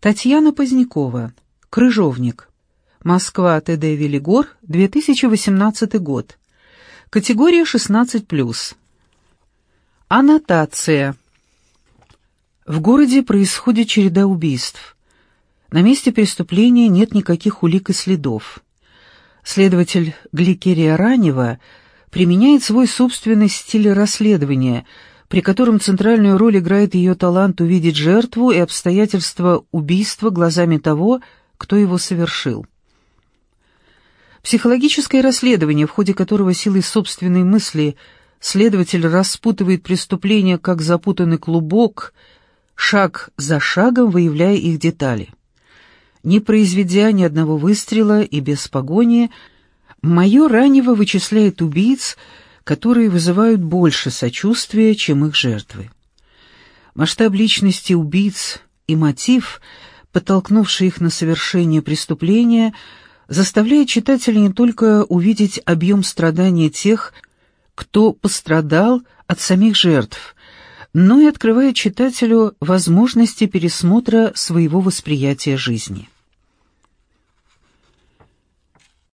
Татьяна Позднякова. Крыжовник. Москва, ТД Велигор, 2018 год. Категория 16+. Аннотация. В городе происходит череда убийств. На месте преступления нет никаких улик и следов. Следователь Гликерия Ранева применяет свой собственный стиль расследования – при котором центральную роль играет ее талант увидеть жертву и обстоятельства убийства глазами того, кто его совершил. Психологическое расследование, в ходе которого силой собственной мысли следователь распутывает преступления как запутанный клубок, шаг за шагом выявляя их детали. Не произведя ни одного выстрела и без погони, майор ранево вычисляет убийц, которые вызывают больше сочувствия, чем их жертвы. Масштаб личности убийц и мотив, подтолкнувший их на совершение преступления, заставляет читателя не только увидеть объем страдания тех, кто пострадал от самих жертв, но и открывает читателю возможности пересмотра своего восприятия жизни.